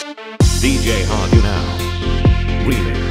DJ Hard You Now. Remix.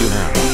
you now.